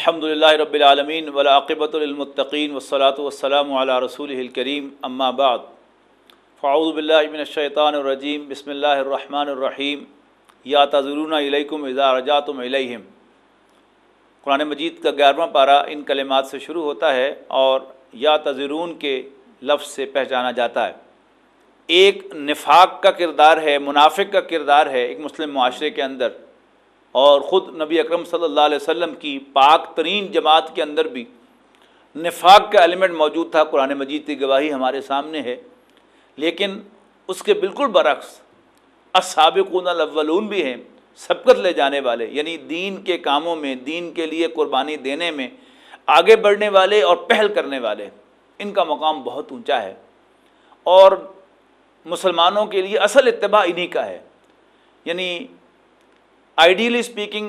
الحمد للہ رب العالمین ولاقبۃ المطقین وصلاۃ والسلام علی رسول الکریم. اما بعد، فاعوذ باللہ من الشیطان الرجیم. بسم اللہ الرحمن الرحیم. یا تضرون علیکم اذا رجاتم علیہم قرآن مجید کا گیارہواں پارہ ان کلمات سے شروع ہوتا ہے اور یا تذرون کے لفظ سے پہچانا جاتا ہے. ایک نفاق کا کردار ہے، منافق کا کردار ہے ایک مسلم معاشرے کے اندر. اور خود نبی اکرم صلی اللہ علیہ وسلم کی پاک ترین جماعت کے اندر بھی نفاق کا ایلیمنٹ موجود تھا، قرآن مجید کی گواہی ہمارے سامنے ہے۔ لیکن اس کے بالکل برعکس السابقون الاولون بھی ہیں، سبقت لے جانے والے یعنی دین کے کاموں میں، دین کے لیے قربانی دینے میں آگے بڑھنے والے اور پہل کرنے والے۔ ان کا مقام بہت اونچا ہے۔ اور مسلمانوں کے لیے اصل اتباع انہی کا ہے۔ یعنی آئیڈیلی اسپیکنگ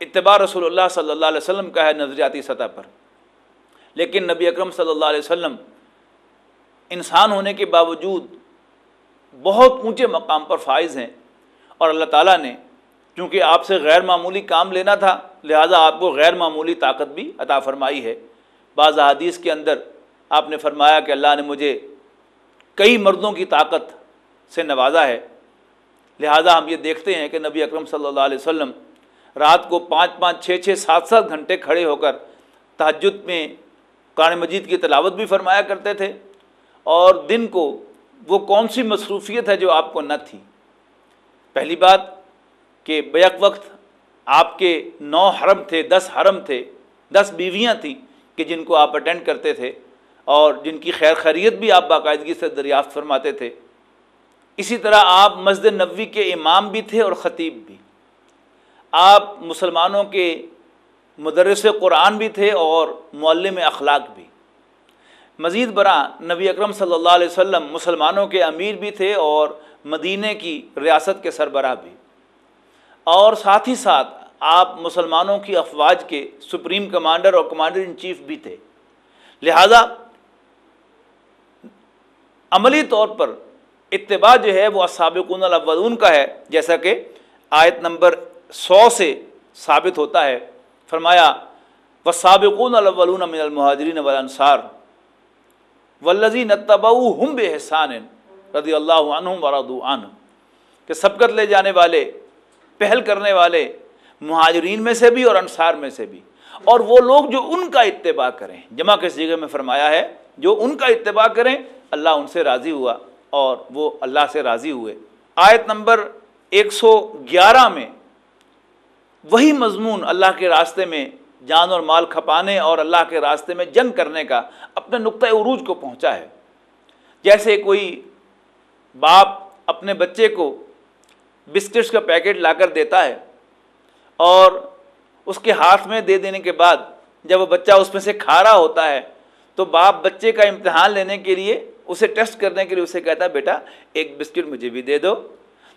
اتباع رسول اللہ صلی اللہ علیہ وسلم کا ہے نظریاتی سطح پر۔ لیکن نبی اکرم صلی اللہ علیہ وسلم انسان ہونے کے باوجود بہت اونچے مقام پر فائز ہیں اور اللہ تعالیٰ نے، چونکہ آپ سے غیر معمولی کام لینا تھا، لہٰذا آپ کو غیر معمولی طاقت بھی عطا فرمائی ہے۔ بعض حدیث کے اندر آپ نے فرمایا کہ اللہ نے مجھے کئی مردوں کی طاقت سے نوازا ہے۔ لہٰذا ہم یہ دیکھتے ہیں کہ نبی اکرم صلی اللہ علیہ وسلم رات کو پانچ پانچ چھ چھ سات سات گھنٹے کھڑے ہو کر تہجد میں قرآن مجید کی تلاوت بھی فرمایا کرتے تھے اور دن کو وہ کون سی مصروفیت ہے جو آپ کو نہ تھی؟ پہلی بات کہ بیک وقت آپ کے نو حرم تھے، دس حرم تھے، دس بیویاں تھیں کہ جن کو آپ اٹینڈ کرتے تھے اور جن کی خیر خیریت بھی آپ باقاعدگی سے دریافت فرماتے تھے۔ اسی طرح آپ مسجد نبوی کے امام بھی تھے اور خطیب بھی۔ آپ مسلمانوں کے مدرس قرآن بھی تھے اور معلم اخلاق بھی۔ مزید برآں، نبی اکرم صلی اللہ علیہ وسلم مسلمانوں کے امیر بھی تھے اور مدینہ کی ریاست کے سربراہ بھی۔ اور ساتھ ہی ساتھ آپ مسلمانوں کی افواج کے سپریم کمانڈر اور کمانڈر ان چیف بھی تھے۔ لہذا عملی طور پر اتباع جو ہے وہ سابقون الاولون کا ہے، جیسا کہ آیت نمبر سو سے ثابت ہوتا ہے۔ فرمایا و سابقون الاولون من المہاجرین والانصار، والذین اتبعوہم بحسان رضی اللہ عنہم ورضو عنہ، کہ سبقت لے جانے والے، پہل کرنے والے مہاجرین میں سے بھی اور انصار میں سے بھی۔ اور وہ لوگ جو ان کا اتباع کریں۔ جمع کے جگہ میں فرمایا ہے؟ جو ان کا اتباع کریں، اللہ ان سے راضی ہوا۔ اور وہ اللہ سے راضی ہوئے۔ آیت نمبر ایک سو گیارہ میں وہی مضمون اللہ کے راستے میں جان اور مال کھپانے اور اللہ کے راستے میں جنگ کرنے کا اپنے نقطۂ عروج کو پہنچا ہے۔ جیسے کوئی باپ اپنے بچے کو بسکٹس کا پیکٹ لا کر دیتا ہے اور اس کے ہاتھ میں دے دینے کے بعد جب وہ بچہ اس میں سے کھا رہا ہوتا ہے تو باپ بچے کا امتحان لینے کے لیے اسے ٹیسٹ کرنے کے لیے اسے کہتا ہے، بیٹا، ایک بسکٹ مجھے بھی دے دو۔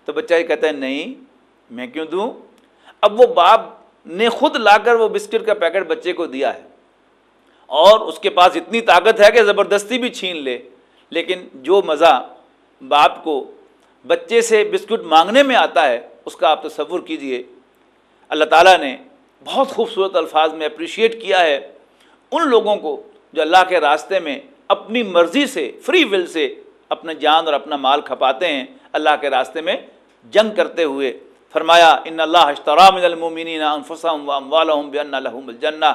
تو بچہ یہ کہتا ہے، نہیں، میں کیوں دوں؟ اب وہ باپ نے خود لا کر وہ بسکٹ کا پیکٹ بچے کو دیا ہے۔ اور اس کے پاس اتنی طاقت ہے کہ زبردستی بھی چھین لے۔ لیکن جو مزہ باپ کو بچے سے بسکٹ مانگنے میں آتا ہے، اس کا آپ تصور کیجیے۔ اللہ تعالیٰ نے بہت خوبصورت الفاظ میں اپریشیٹ کیا ہے ان لوگوں کو جو اللہ کے راستے میں اپنی مرضی سے فری ول سے اپنے جان اور اپنا مال کھپاتے ہیں، اللہ کے راستے میں جنگ کرتے ہوئے۔ فرمایا، ان اللہ اشترا من المؤمنین انفسهم واموالهم بان لهم الجنہ۔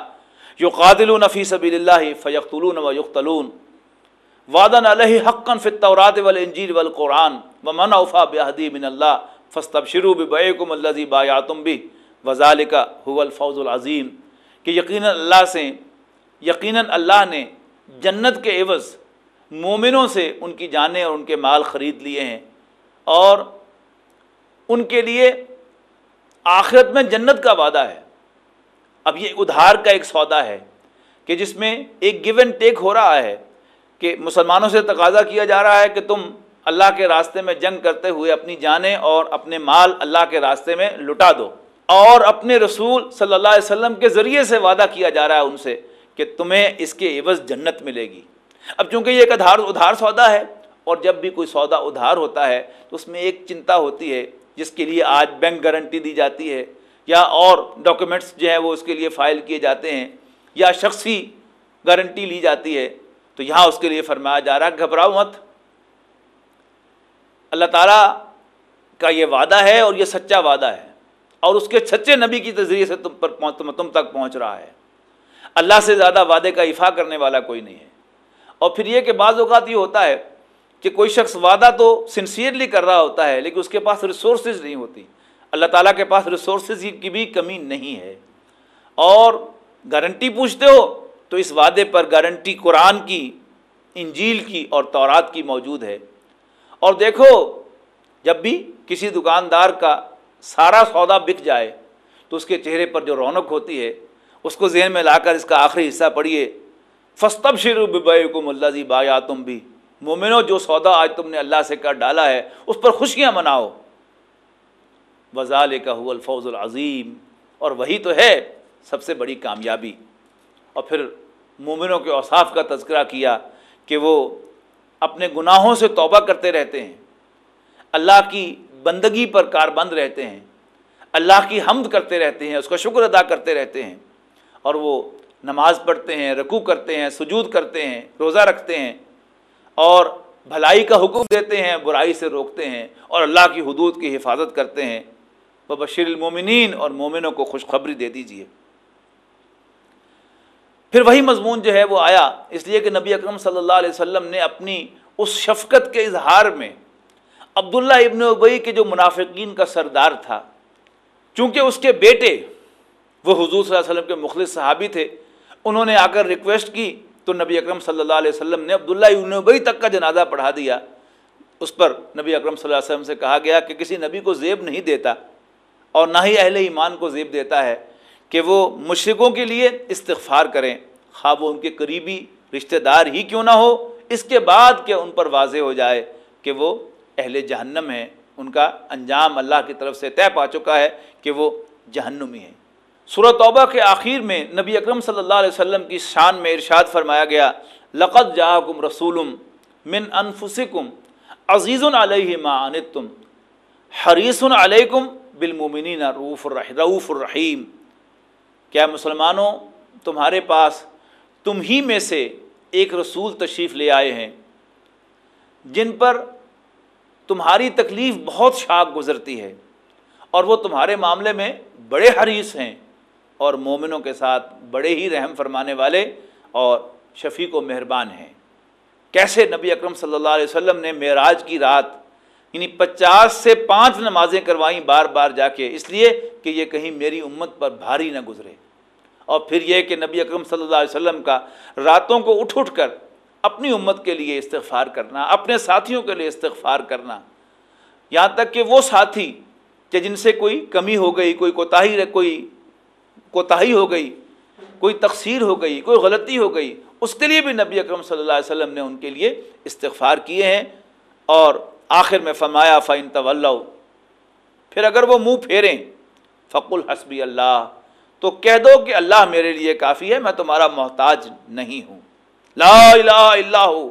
یقاتلون فی سبیل اللہ فیقتلون ویقتلون۔ وعدا علیہ حقا فی التوراۃ والانجیل والقرآن۔ ومن اوفى بعهده من اللہ فاستبشروا ببيعكم الذي بايعتم به وذلك هو الفوز العظیم۔ کہ یقینا اللہ سے، یقینا اللہ نے جنت کے عوض مومنوں سے ان کی جانیں اور ان کے مال خرید لیے ہیں اور ان کے لیے آخرت میں جنت کا وعدہ ہے۔ اب یہ ادھار کا ایک سودا ہے کہ جس میں ایک گیو اینڈ ٹیک ہو رہا ہے کہ مسلمانوں سے تقاضا کیا جا رہا ہے کہ تم اللہ کے راستے میں جنگ کرتے ہوئے اپنی جانیں اور اپنے مال اللہ کے راستے میں لٹا دو اور اپنے رسول صلی اللہ علیہ وسلم کے ذریعے سے وعدہ کیا جا رہا ہے ان سے۔ کہ تمہیں اس کے عوض جنت ملے گی۔ اب چونکہ یہ ایک ادھار ادھار سودا ہے اور جب بھی کوئی سودا ادھار ہوتا ہے تو اس میں ایک چنتا ہوتی ہے جس کے لیے آج بینک گارنٹی دی جاتی ہے یا اور ڈاکومنٹس جو ہے وہ اس کے لیے فائل کیے جاتے ہیں یا شخصی گارنٹی لی جاتی ہے تو یہاں اس کے لیے فرمایا جا رہا ہے، گھبراؤ مت۔ اللہ تعالیٰ کا یہ وعدہ ہے اور یہ سچا وعدہ ہے اور اس کے سچے نبی کی ذریعے سے تم پر تم تک پہنچ رہا ہے۔ اللہ سے زیادہ وعدے کا افا کرنے والا کوئی نہیں ہے۔ اور پھر یہ کہ بعض اوقات یہ ہوتا ہے کہ کوئی شخص وعدہ تو سنسیئرلی کر رہا ہوتا ہے، لیکن اس کے پاس ریسورسز نہیں ہوتی۔ اللہ تعالیٰ کے پاس ریسورسز کی بھی کمی نہیں ہے۔ اور گارنٹی پوچھتے ہو تو اس وعدے پر گارنٹی قرآن کی، انجیل کی اور تورات کی موجود ہے۔ اور دیکھو، جب بھی کسی دکاندار کا سارا سودا بک جائے تو اس کے چہرے پر جو رونق ہوتی ہے اس کو ذہن میں لا کر اس کا آخری حصہ پڑھیے۔ فستب شروع کم اللہ جی بایا تم بھی مومنو، جو سودا آج تم نے اللہ سے کر ڈالا ہے، اس پر خوشیاں مناؤ۔ وزال کا الفوز العظیم۔ اور وہی تو ہے سب سے بڑی کامیابی۔ اور پھر مومنوں کے اوصاف کا تذکرہ کیا کہ وہ اپنے گناہوں سے توبہ کرتے رہتے ہیں۔ اللہ کی بندگی پر کار بند رہتے ہیں۔ اللہ کی حمد کرتے رہتے ہیں، اس کا شکر ادا کرتے رہتے ہیں۔ اور وہ نماز پڑھتے ہیں، رکوع کرتے ہیں، سجود کرتے ہیں، روزہ رکھتے ہیں اور بھلائی کا حکم دیتے ہیں، برائی سے روکتے ہیں اور اللہ کی حدود کی حفاظت کرتے ہیں۔ بشیر المومنین اور مومنوں کو خوشخبری دے دیجیے پھر وہی مضمون جو ہے وہ آیا۔ اس لیے کہ نبی اکرم صلی اللہ علیہ وسلم نے اپنی اس شفقت کے اظہار میں عبداللہ ابن ابئی کے جو منافقین کا سردار تھا، چونکہ اس کے بیٹے وہ حضور صلی اللہ علیہ وسلم کے مخلص صحابی تھے، انہوں نے آ کر ریکویسٹ کی تو نبی اکرم صلی اللہ علیہ وسلم نے عبداللہ ابن ابئی تک کا جنازہ پڑھا دیا۔ اس پر نبی اکرم صلی اللہ علیہ وسلم سے کہا گیا کہ کسی نبی کو زیب نہیں دیتا اور نہ ہی اہل ایمان کو زیب دیتا ہے کہ وہ مشرقوں کے لیے استغفار کریں۔ خواہ وہ ان کے قریبی رشتہ دار ہی کیوں نہ ہو، اس کے بعد کہ ان پر واضح ہو جائے کہ وہ اہل جہنم ہیں۔ ان کا انجام اللہ کی طرف سے طے پا چکا ہے کہ وہ جہنمی ہیں۔ سورہ توبہ کے آخر میں نبی اکرم صلی اللہ علیہ وسلم کی شان میں ارشاد فرمایا گیا لقت جاکم رسول من انفسکم عزیز علیہ ما عنتم، حریص علیکم بالمومنین روف رعوف الرحیم۔ کیا مسلمانوں تمہارے پاس تم ہی میں سے ایک رسول تشریف لے آئے ہیں، جن پر تمہاری تکلیف بہت شاک گزرتی ہے، اور وہ تمہارے معاملے میں بڑے حریث ہیں۔ اور مومنوں کے ساتھ بڑے ہی رحم فرمانے والے اور شفیق و مہربان ہیں۔ کیسے نبی اکرم صلی اللہ علیہ وسلم نے معراج کی رات یعنی پچاس سے پانچ نمازیں کروائیں بار بار جا کے، اس لیے کہ یہ کہیں میری امت پر بھاری نہ گزرے۔ اور پھر یہ کہ نبی اکرم صلی اللہ علیہ وسلم کا راتوں کو اٹھ اٹھ کر اپنی امت کے لیے استغفار کرنا، اپنے ساتھیوں کے لیے استغفار کرنا۔ یہاں تک کہ وہ ساتھی کہ جن سے کوئی کمی ہو گئی، کوئی کوتاہی، کوئی کوتاہی ہو گئی، کوئی تقصیر ہو گئی، کوئی غلطی ہو گئی، اس کے لیے بھی نبی اکرم صلی اللہ علیہ وسلم نے ان کے لیے استغفار کیے ہیں۔ اور آخر میں فرمایا فعن طول پھر اگر وہ منہ پھیریں فق الحسبی اللہ تو کہہ دو کہ اللہ میرے لیے کافی ہے، میں تمہارا محتاج نہیں ہوں۔ لا الہ الا ہو،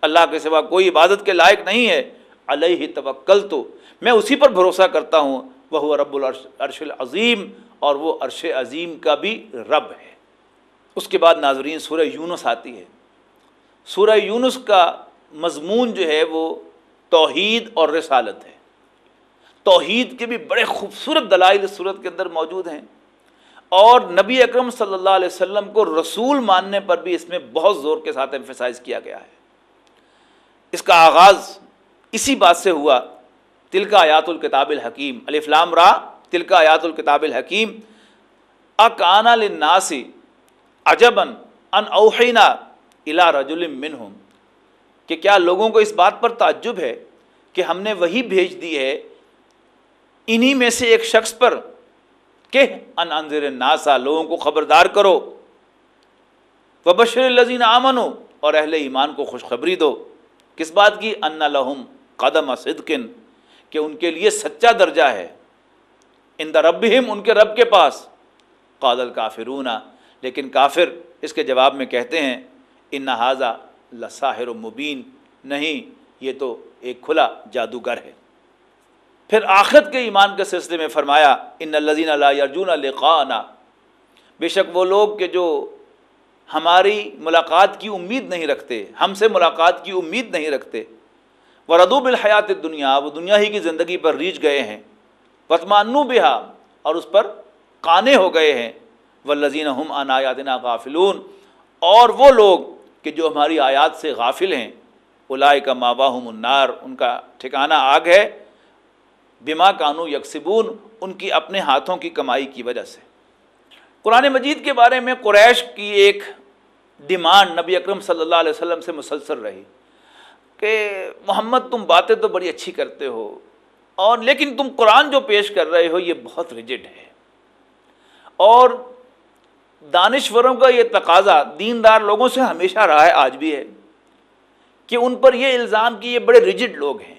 اللہ کے سوا کوئی عبادت کے لائق نہیں ہے۔ علیہ توکل تو میں اسی پر بھروسہ کرتا ہوں۔ وہ رب العرش العظیم اور وہ عرش عظیم کا بھی رب ہے۔ اس کے بعد ناظرین، سورہ یونس آتی ہے۔ سورہ یونس کا مضمون جو ہے وہ توحید اور رسالت ہے۔ توحید کے بھی بڑے خوبصورت دلائل صورت کے اندر موجود ہیں۔ اور نبی اکرم صلی اللہ علیہ وسلم کو رسول ماننے پر بھی اس میں بہت زور کے ساتھ ایمفیسائز کیا گیا ہے۔ اس کا آغاز اسی بات سے ہوا۔ تلکا آیات الکتاب الحکیم الفلام را۔ تلکا آیات الکتاب الحکیم، اکانا لناسی عجبن ان اوحینا الا رجل منہم، کہ کیا لوگوں کو اس بات پر تعجب ہے کہ ہم نے وہی بھیج دی ہے؟ انہی میں سے ایک شخص پر کہ ان انضر ناسا لوگوں کو خبردار کرو۔ و بشر الزین آمن اور اہل ایمان کو خوشخبری دو۔ کس بات کی؟ ان لہم قدم صدقن، کہ ان کے لیے سچا درجہ ہے۔ ان دا رب ان کے رب کے پاس۔ قادل کافرون لیکن کافر اس کے جواب میں کہتے ہیں، ان نہذا لساہر و مبین، نہیں، یہ تو ایک کھلا جادوگر ہے۔ پھر آخرت کے ایمان کے سلسلے میں فرمایا، ان الزین اللہ ارجون القاء بے شک وہ لوگ کہ جو ہماری ملاقات کی امید نہیں رکھتے، ہم سے ملاقات کی امید نہیں رکھتے۔ وہ ردوب الحیات دنیا وہ دنیا ہی کی زندگی پر ریچ گئے ہیں۔ وطمانو بہا اور اس پر کانے ہو گئے ہیں۔ و لذین ہم عنایاتنا غافلون، اور وہ لوگ کہ جو ہماری آیات سے غافل ہیں۔ الائے کا ماباہم النار، ان کا ٹھکانہ آگ ہے۔ بما کانو یکسبون، ان کی اپنے ہاتھوں کی کمائی کی وجہ سے۔ قرآن مجید کے بارے میں قریش کی ایک ڈیمانڈ نبی اکرم صلی اللہ علیہ وسلم سے مسلسل رہی کہ، محمد، تم باتیں تو بڑی اچھی کرتے ہو۔ اور لیکن تم قرآن جو پیش کر رہے ہو، یہ بہت ریجڈ ہے۔ اور دانشوروں کا یہ تقاضا دیندار لوگوں سے ہمیشہ رہا ہے، آج بھی ہے، کہ ان پر یہ الزام کہ یہ بڑے ریجڈ لوگ ہیں۔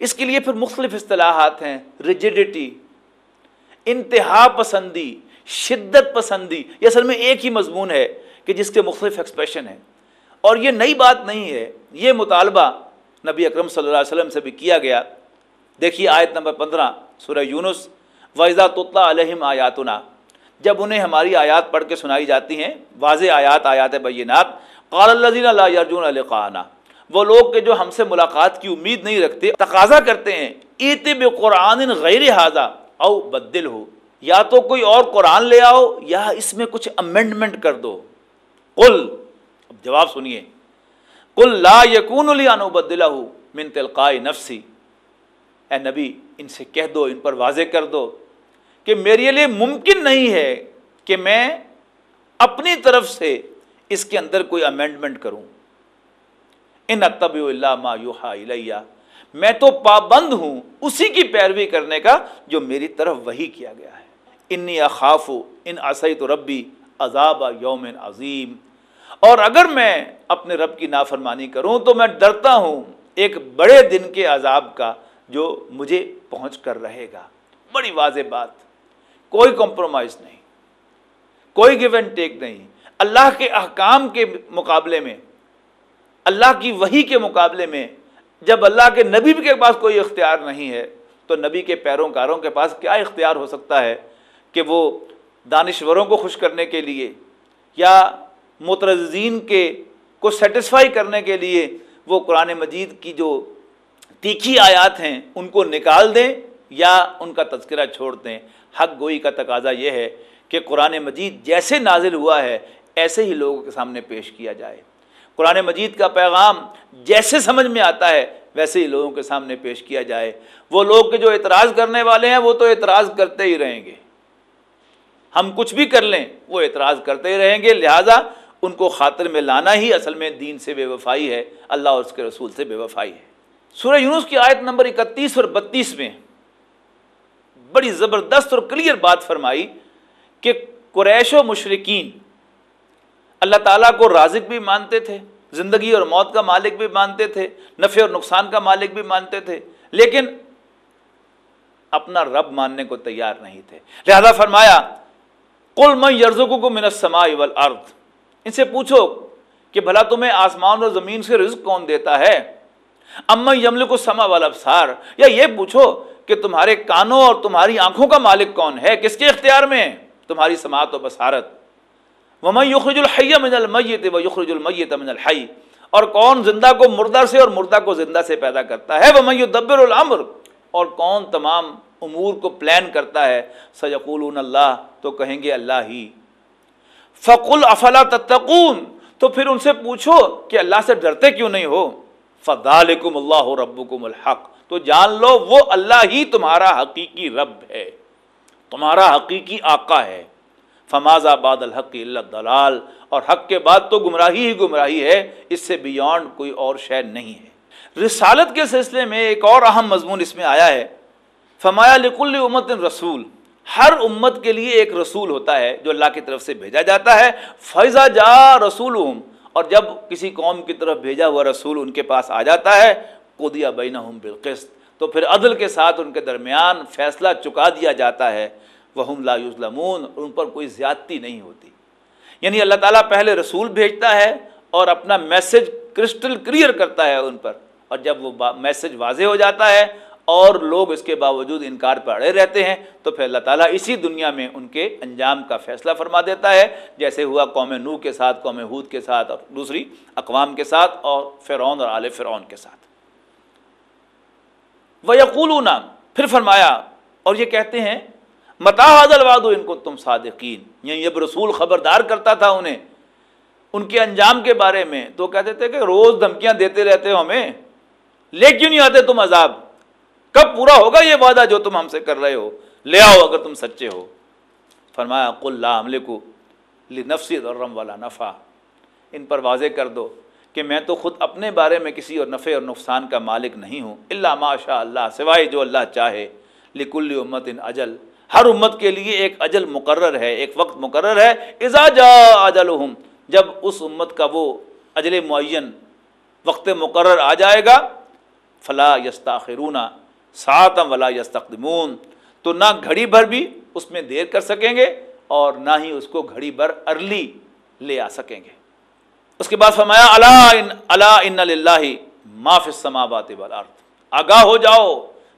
اس کے لیے پھر مختلف اصطلاحات ہیں ریجڈیٹی انتہا پسندی، شدت پسندی، یہ اصل میں ایک ہی مضمون ہے کہ جس کے مختلف ایکسپریشن ہیں۔ اور یہ نئی بات نہیں ہے، یہ مطالبہ نبی اکرم صلی اللہ علیہ وسلم سے بھی کیا گیا۔ دیکھیے آیت نمبر پندرہ، سورہ یونس ویزا طلّہ علیہم آیاتنا۔ جب انہیں ہماری آیات پڑھ کے سنائی جاتی ہیں، واضح آیات آیات بینات، قال الزین اللہ ارجن علیہ وہ لوگ کہ جو ہم سے ملاقات کی امید نہیں رکھتے، تقاضا کرتے ہیں ایت قرآن غیر حاضہ او بدل ہو یا تو کوئی اور قرآن لے آؤ، یا اس میں کچھ امینڈمنٹ کر دو۔ قل، اب جواب سنیے۔ کل لا یقون بدلا من تلقائے نفسی اے نبی، ان سے کہہ دو، ان پر واضح کر دو کہ میرے لیے ممکن نہیں ہے کہ میں اپنی طرف سے اس کے اندر کوئی امینڈمنٹ کروں۔ ان اتب اللہ ما یوحا الیہ۔ میں تو پابند ہوں اسی کی پیروی کرنے کا جو میری طرف وہی کیا گیا ہے۔ انی اخاف، ان عصیت ربی عذاب یوم عظیم۔ اور اگر میں اپنے رب کی نافرمانی کروں تو میں ڈرتا ہوں ایک بڑے دن کے عذاب کا۔ جو مجھے پہنچ کر رہے گا۔ بڑی واضح بات۔ کوئی کمپرومائز نہیں۔ کوئی گیو اینڈ ٹیک نہیں۔ اللہ کے احکام کے مقابلے میں، اللہ کی وہی کے مقابلے میں جب اللہ کے نبی کے پاس کوئی اختیار نہیں ہے، تو نبی کے پیروں کاروں کے پاس کیا اختیار ہو سکتا ہے کہ وہ دانشوروں کو خوش کرنے کے لیے یا مترزین کے کو سیٹسفائی کرنے کے لیے وہ قرآن مجید کی جو تیکھی آیات ہیں، ان کو نکال دیں یا ان کا تذکرہ چھوڑ دیں۔ حق گوئی کا تقاضا یہ ہے کہ قرآن مجید جیسے نازل ہوا ہے، ایسے ہی لوگوں کے سامنے پیش کیا جائے۔ قرآن مجید کا پیغام جیسے سمجھ میں آتا ہے، ویسے ہی لوگوں کے سامنے پیش کیا جائے۔ وہ لوگ کے جو اعتراض کرنے والے ہیں، وہ تو اعتراض کرتے ہی رہیں گے۔ ہم کچھ بھی کر لیں، وہ اعتراض کرتے ہی رہیں گے۔ لہٰذا ان کو خاطر میں لانا ہی اصل میں دین سے بے وفائی ہے، اللہ اور اس کے رسول سے بے وفائی ہے۔ سورہ یونس کی آیت نمبر اکتیس اور بتیس میں بڑی زبردست اور کلیئر بات فرمائی کہ قریش و مشرقین اللہ تعالیٰ کو رازق بھی مانتے تھے، زندگی اور موت کا مالک بھی مانتے تھے، نفع اور نقصان کا مالک بھی مانتے تھے، لیکن اپنا رب ماننے کو تیار نہیں تھے۔ لہذا فرمایا کل میں یرزوں کو منسما والارض۔ ان سے پوچھو کہ بھلا تمہیں آسمان اور زمین سے رزق کون دیتا ہے؟ اما یمل کو سما والا افسار یا یہ پوچھو کہ تمہارے کانوں اور تمہاری آنکھوں کا مالک کون ہے؟ کس کے اختیار میں؟ تمہاری سماعت و بصارت۔ وما یخرج الحی من المیت و یخرج المیت من الحی۔ اور کون زندہ کو مردہ سے اور مردہ کو زندہ سے پیدا کرتا ہے؟ وما یدبر الامر۔ اور کون تمام امور کو پلان کرتا ہے؟ سیقولون اللہ، تو کہیں گے اللہ ہی۔ فقل افلا تتقون۔ تو پھر ان سے پوچھو کہ اللہ سے ڈرتے کیوں نہیں ہو؟ فدالکم اللہ ربکم الحق تو جان لو، وہ اللہ ہی تمہارا حقیقی رب ہے، تمہارا حقیقی آقا ہے۔ فماز آباد الحق اللہ دلال اور حق کے بعد تو گمراہی ہی گمراہی ہے، اس سے بیانڈ کوئی اور شے نہیں ہے۔ رسالت کے سلسلے میں ایک اور اہم مضمون اس میں آیا ہے۔ فمایا لکل امت رسول، ہر امت کے لیے ایک رسول ہوتا ہے جو اللہ کی طرف سے بھیجا جاتا ہے۔ فیضا جا رسول اور جب کسی قوم کی طرف بھیجا ہوا رسول ان کے پاس آ جاتا ہے قدیہ بین بالقسط، تو پھر عدل کے ساتھ ان کے درمیان فیصلہ چکا دیا جاتا ہے۔ وہ لا یوزلمون ان پر کوئی زیادتی نہیں ہوتی۔ یعنی اللہ تعالیٰ پہلے رسول بھیجتا ہے اور اپنا میسج کرسٹل کلیئر کرتا ہے ان پر۔ اور جب وہ میسج واضح ہو جاتا ہے اور لوگ اس کے باوجود انکار پر اڑے رہتے ہیں۔ تو پھر اللہ تعالیٰ اسی دنیا میں ان کے انجام کا فیصلہ فرما دیتا ہے۔ جیسے ہوا قوم نو کے ساتھ، قوم ہود کے ساتھ اور دوسری اقوام کے ساتھ اور فرعون اور آل فرعون کے ساتھ۔ وہ یقول پھر فرمایا، اور یہ کہتے ہیں، متا الواد ان کو تم صادقین۔ یعنی جب رسول خبردار کرتا تھا انہیں، ان کے انجام کے بارے میں۔ تو کہتے تھے کہ روز دھمکیاں دیتے رہتے ہو ہمیں لے کیوں نہیں آتے تم عذاب۔ کب پورا ہوگا یہ وعدہ جو تم ہم سے کر رہے ہو؟ لے آؤ اگر تم سچے ہو۔ فرمایا، قل لا کو نفسی درم والا نفع ان پر واضح کر دو کہ میں تو خود اپنے بارے میں کسی اور نفع اور نقصان کا مالک نہیں ہوں اللہ ماشاء اللہ، سوائے جو اللہ چاہے۔ لکل امت ان اجل۔ ہر امت کے لیے ایک اجل مقرر ہے، ایک وقت مقرر ہے۔ ازا جا اجل جب اس امت کا وہ اجل معین وقت مقرر آ جائے گا، فلا یستاخرون۔ ساتم ولا یستقدمون، تو نہ گھڑی بھر بھی اس میں دیر کر سکیں گے اور نہ ہی اس کو گھڑی بھر ارلی لے آ سکیں گے۔ اس کے بعد فرمایا اللہ اللہ ان اللہ معاف السماوات والارض آگاہ ہو جاؤ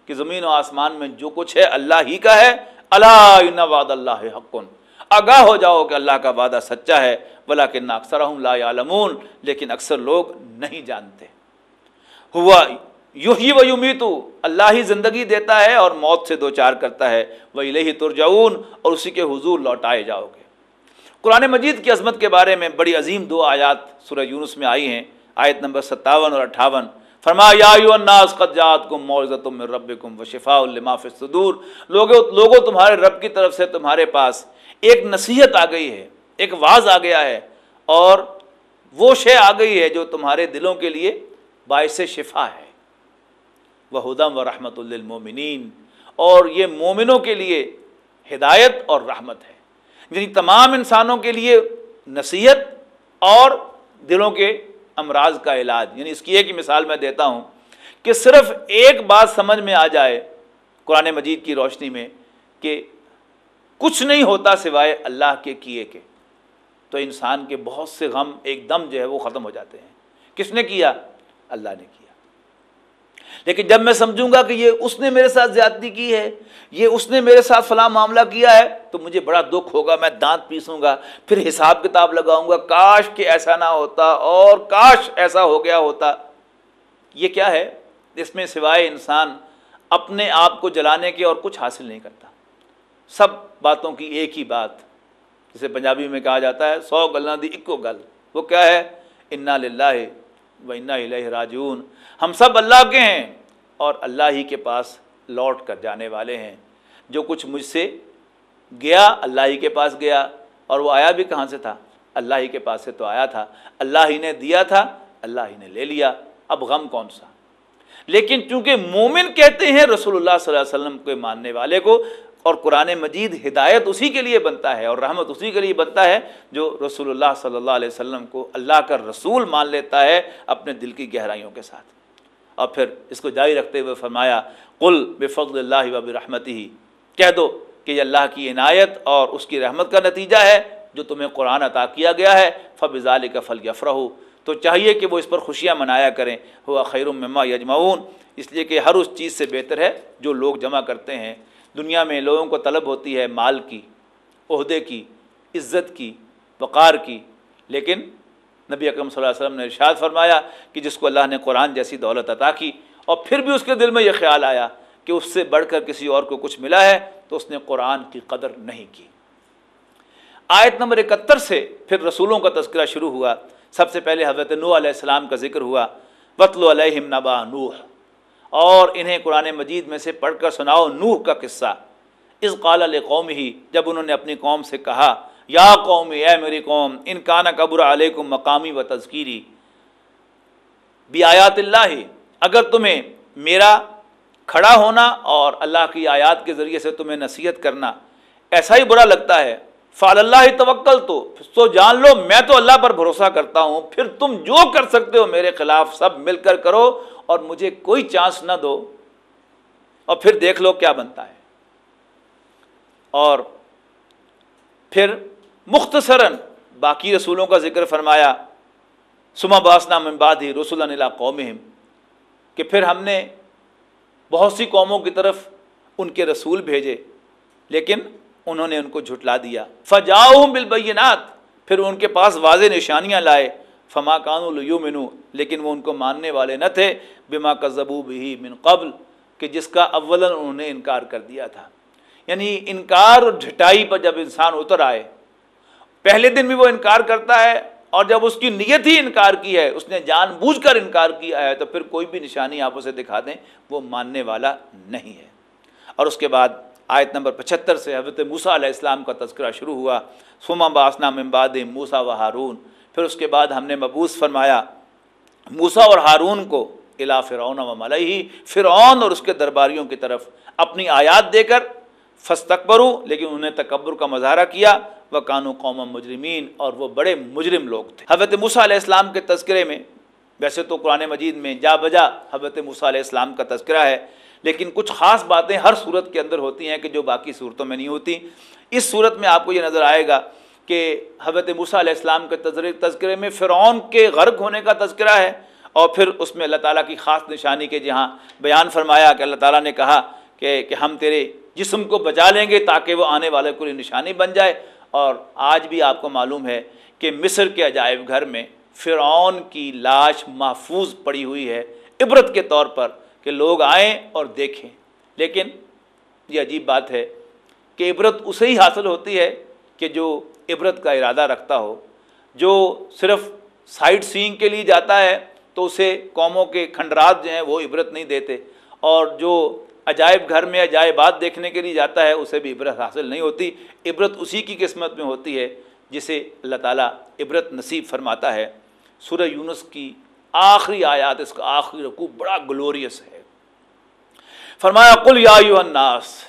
کہ زمین و آسمان میں جو کچھ ہے اللہ ہی کا ہے۔ اللہ ان وعد اللہ حقن۔ آگاہ ہو جاؤ کہ اللہ کا وعدہ سچا ہے بلا کہ نہ اکثر ہوں لا عالمون لیکن اکثر لوگ نہیں جانتے۔ ہوا یو ہی و یومی تو اللہ ہی زندگی دیتا ہے اور موت سے دو چار کرتا ہے۔ وہ الہی ترجعون، اور اسی کے حضور لوٹائے جاؤ گے۔ قرآن مجید کی عظمت کے بارے میں بڑی عظیم دو آیات سورہ یونس میں آئی ہیں۔ آیت نمبر ستاون اور اٹھاون۔ فرما، یا الناس، قد جاتکم موعظۃ من ربکم وشفاء لما فی الصدور۔ لوگوں لوگوں تمہارے رب کی طرف سے تمہارے پاس ایک نصیحت آ گئی ہے، ایک واز آ گیا ہے، اور وہ شے آ گئی ہے جو تمہارے دلوں کے لیے باعث شفا ہے۔ وہ ہدم و رحمت للمومنین اور یہ مومنوں کے لیے ہدایت اور رحمت ہے۔ یعنی تمام انسانوں کے لیے نصیحت اور دلوں کے امراض کا علاج۔ یعنی اس کی ایک مثال میں دیتا ہوں کہ صرف ایک بات سمجھ میں آ جائے قرآن مجید کی روشنی میں کہ کچھ نہیں ہوتا سوائے اللہ کے کیے کے۔ تو انسان کے بہت سے غم ایک دم جو ہے وہ ختم ہو جاتے ہیں۔ کس نے کیا؟ اللہ نے کیا۔ لیکن جب میں سمجھوں گا کہ یہ اس نے میرے ساتھ زیادتی کی ہے، یہ اس نے میرے ساتھ فلاں معاملہ کیا ہے، تو مجھے بڑا دکھ ہوگا، میں دانت پیسوں گا، پھر حساب کتاب لگاؤں گا، کاش کہ ایسا نہ ہوتا اور کاش ایسا ہو گیا ہوتا۔ یہ کیا ہے؟ اس میں سوائے انسان اپنے آپ کو جلانے کے اور کچھ حاصل نہیں کرتا۔ سب باتوں کی ایک ہی بات، جسے پنجابی میں کہا جاتا ہے، سو گلنا دی اکو گل۔ وہ کیا ہے؟ انا للہ و انا الہ راجون ہم سب اللہ کے ہیں اور اللہ ہی کے پاس لوٹ کر جانے والے ہیں۔ جو کچھ مجھ سے گیا، اللہ ہی کے پاس گیا۔ اور وہ آیا بھی کہاں سے تھا؟ اللہ ہی کے پاس سے تو آیا تھا۔ اللہ ہی نے دیا تھا، اللہ ہی نے لے لیا۔ اب غم کون سا؟ لیکن چونکہ مومن کہتے ہیں رسول اللہ صلی اللہ علیہ وسلم کے ماننے والے کو اور قرآن مجید ہدایت اسی کے لیے بنتا ہے اور رحمت اسی کے لیے بنتا ہے جو رسول اللہ صلی اللہ علیہ وسلم کو اللہ کا رسول مان لیتا ہے اپنے دل کی گہرائیوں کے ساتھ۔ اور پھر اس کو جاری رکھتے ہوئے فرمایا، قل بفضل اللہ وب رحمت ہی کہہ دو کہ یہ اللہ کی عنایت اور اس کی رحمت کا نتیجہ ہے جو تمہیں قرآن عطا کیا گیا ہے فبضال کا فل یفر تو چاہیے کہ وہ اس پر خوشیاں منایا کریں۔ ہوا خیر مما یجمعون۔ اس لیے کہ ہر اس چیز سے بہتر ہے جو لوگ جمع کرتے ہیں۔ دنیا میں لوگوں کو طلب ہوتی ہے مال کی، عہدے کی، عزت کی، وقار کی۔ لیکن نبی اکرم صلی اللہ علیہ وسلم نے ارشاد فرمایا کہ جس کو اللہ نے قرآن جیسی دولت عطا کی اور پھر بھی اس کے دل میں یہ خیال آیا کہ اس سے بڑھ کر کسی اور کو کچھ ملا ہے تو اس نے قرآن کی قدر نہیں کی۔ آیت نمبر اکہتر سے پھر رسولوں کا تذکرہ شروع ہوا۔ سب سے پہلے حضرت نوح علیہ السلام کا ذکر ہوا۔ وطل علیہم نبا نوح۔ اور انہیں قرآن مجید میں سے پڑھ کر سناؤ نوح کا قصہ۔ اس قال قوم ہی جب انہوں نے اپنی قوم سے کہا، یا قوم، اے میری قوم، ان کانا قبر علیکم مقامی و تذکیری۔ بھی آیات اللہ، اگر تمہیں میرا کھڑا ہونا اور اللہ کی آیات کے ذریعے سے تمہیں نصیحت کرنا، ایسا ہی برا لگتا ہے۔ فعل اللہ توکل تو۔ تو جان لو، میں تو اللہ پر بھروسہ کرتا ہوں۔ پھر تم جو کر سکتے ہو میرے خلاف، سب مل کر کرو اور مجھے کوئی چانس نہ دو۔ اور پھر دیکھ لو کیا بنتا ہے۔ اور پھر مختصراً باقی رسولوں کا ذکر فرمایا۔ سما باسنا ممباد ہی رسول اللہ قوم کہ پھر ہم نے بہت سی قوموں کی طرف ان کے رسول بھیجے۔ لیکن انہوں نے ان کو جھٹلا دیا۔ فجاؤ بالبینات، پھر ان کے پاس واضح نشانیاں لائے۔ فما کان الومنو لیکن وہ ان کو ماننے والے نہ تھے۔ بما کا زبو بھی من قبل، کہ جس کا اول انہوں نے انکار کر دیا تھا۔ یعنی انکار اور جھٹائی پر جب انسان اتر آئے، پہلے دن بھی وہ انکار کرتا ہے، اور جب اس کی نیت ہی انکار کی ہے، اس نے جان بوجھ کر انکار کیا ہے، تو پھر کوئی بھی نشانی آپ اسے دکھا دیں، وہ ماننے والا نہیں ہے۔ اور اس کے بعد آیت نمبر پچہتر سے حضرت موسیٰ علیہ السلام کا تذکرہ شروع ہوا سما باسنا ممباد موسا و ہارون، پھر اس کے بعد ہم نے مبوس فرمایا موسا اور ہارون کو الا فرعون و ملئی فرعون اور اس کے درباریوں کی طرف اپنی آیات دے کر فس تکبروں لیکن انہیں تکبر کا مظاہرہ کیا وہ قانو قوم مجرمین اور وہ بڑے مجرم لوگ تھے۔ حضرت موسیٰ علیہ السلام کے تذکرے میں، ویسے تو قرآن مجید میں جا بجا حضرت موسیٰ علیہ السلام کا تذکرہ ہے لیکن کچھ خاص باتیں ہر صورت کے اندر ہوتی ہیں کہ جو باقی صورتوں میں نہیں ہوتی۔ اس صورت میں آپ کو یہ نظر آئے گا کہ حضرت موسیٰ علیہ السلام کے تذکرے میں فرعون کے غرق ہونے کا تذکرہ ہے اور پھر اس میں اللہ تعالیٰ کی خاص نشانی کے جہاں بیان فرمایا کہ اللہ تعالیٰ نے کہا کہ کہ ہم تیرے جسم کو بچا لیں گے تاکہ وہ آنے والے کو نشانی بن جائے۔ اور آج بھی آپ کو معلوم ہے کہ مصر کے عجائب گھر میں فرعون کی لاش محفوظ پڑی ہوئی ہے۔ عبرت کے طور پر کہ لوگ آئیں اور دیکھیں۔ لیکن یہ عجیب بات ہے کہ عبرت اسے ہی حاصل ہوتی ہے کہ جو عبرت کا ارادہ رکھتا ہو، جو صرف سائٹ سینگ کے لیے جاتا ہے تو اسے قوموں کے کھنڈرات جو ہیں وہ عبرت نہیں دیتے، اور جو عجائب گھر میں عجائبات دیکھنے کے لیے جاتا ہے اسے بھی عبرت حاصل نہیں ہوتی۔ عبرت اسی کی قسمت میں ہوتی ہے جسے اللہ تعالیٰ عبرت نصیب فرماتا ہے۔ سورہ یونس کی آخری آیات اس کا آخری رقو بڑا گلوریس ہے۔ فرمایا، قل یا الناس،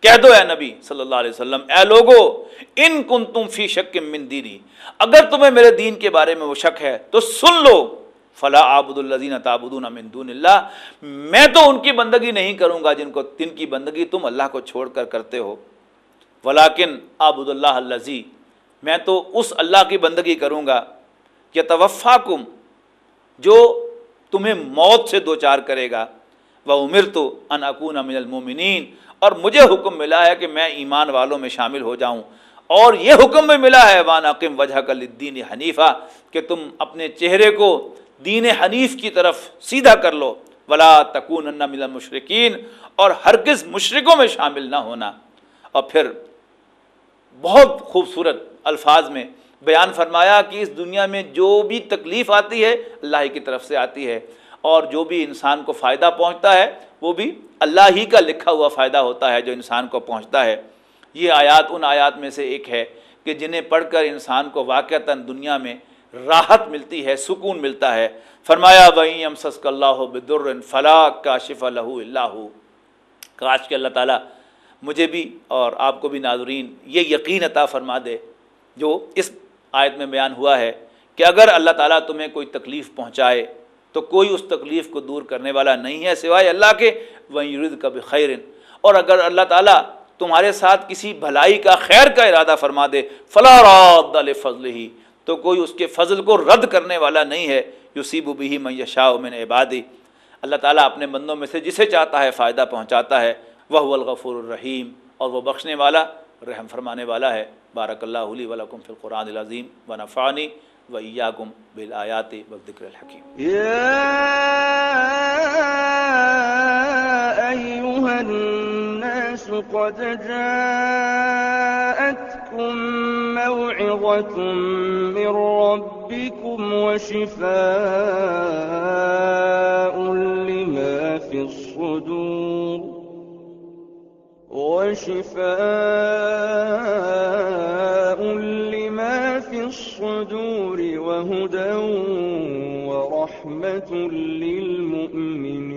کہہ دو اے نبی صلی اللہ علیہ وسلم، اے لوگو، ان کن تم فی شک من دینی، اگر تمہیں میرے دین کے بارے میں وہ شک ہے تو سن لو۔ فلا آبد الزین تابدون من دون اللہ، میں تو ان کی بندگی نہیں کروں گا جن کو، جن کی بندگی تم اللہ کو چھوڑ کر کرتے ہو۔ ولاکن آبد اللہ الزی میں تو اس اللہ کی بندگی کروں گا۔ کہ توفا کم جو تمہیں موت سے دو چار کرے گا۔ وہ عمر تو ان اکون امن المومنین اور مجھے حکم ملا ہے کہ میں ایمان والوں میں شامل ہو جاؤں۔ اور یہ حکم بھی ملا ہے وان عقیم وجہ کا دین حنیفہ کہ تم اپنے چہرے کو دین حنیف کی طرف سیدھا کر لو۔ ولا تکون مل مشرقین اور ہرگز مشرقوں میں شامل نہ ہونا۔ اور پھر بہت خوبصورت الفاظ میں بیان فرمایا کہ اس دنیا میں جو بھی تکلیف آتی ہے، اللہ ہی کی طرف سے آتی ہے۔ اور جو بھی انسان کو فائدہ پہنچتا ہے، وہ بھی اللہ ہی کا لکھا ہوا فائدہ ہوتا ہے جو انسان کو پہنچتا ہے۔ یہ آیات ان آیات میں سے ایک ہے کہ جنہیں پڑھ کر انسان کو واقعتاً دنیا میں راحت ملتی ہے، سکون ملتا ہے۔ فرمایا بھائی ام سسک اللہ بدر فلاح کا شف اللہ اللہ کاش کے اللہ تعالیٰ مجھے بھی اور آپ کو بھی ناظرین یہ یقین عطا فرما دے جو اس آیت میں بیان ہوا ہے کہ اگر اللہ تعالیٰ تمہیں کوئی تکلیف پہنچائے تو کوئی اس تکلیف کو دور کرنے والا نہیں ہے سوائے اللہ کے وہیں رد کا بخیر اور اگر اللہ تعالیٰ تمہارے ساتھ کسی بھلائی کا، خیر کا ارادہ فرما دے فلاں راد فضل ہی تو کوئی اس کے فضل کو رد کرنے والا نہیں ہے۔ یوسیب و بھی میں یشا من عبادی اللہ تعالیٰ اپنے بندوں میں سے جسے چاہتا ہے فائدہ پہنچاتا ہے۔ وہ الغفور الرحیم اور وہ بخشنے والا، رحم فرمانے والا ہے۔ بارک اللہ علی ولکم فی القرآن العظیم و نفانی وإياكم بالآيات والذكر الحكيم يا أيها الناس قد جاءتكم موعظة من ربكم وشفاء لما في الصدور وشفاء لما في الصدور وهدى ورحمة للمؤمنين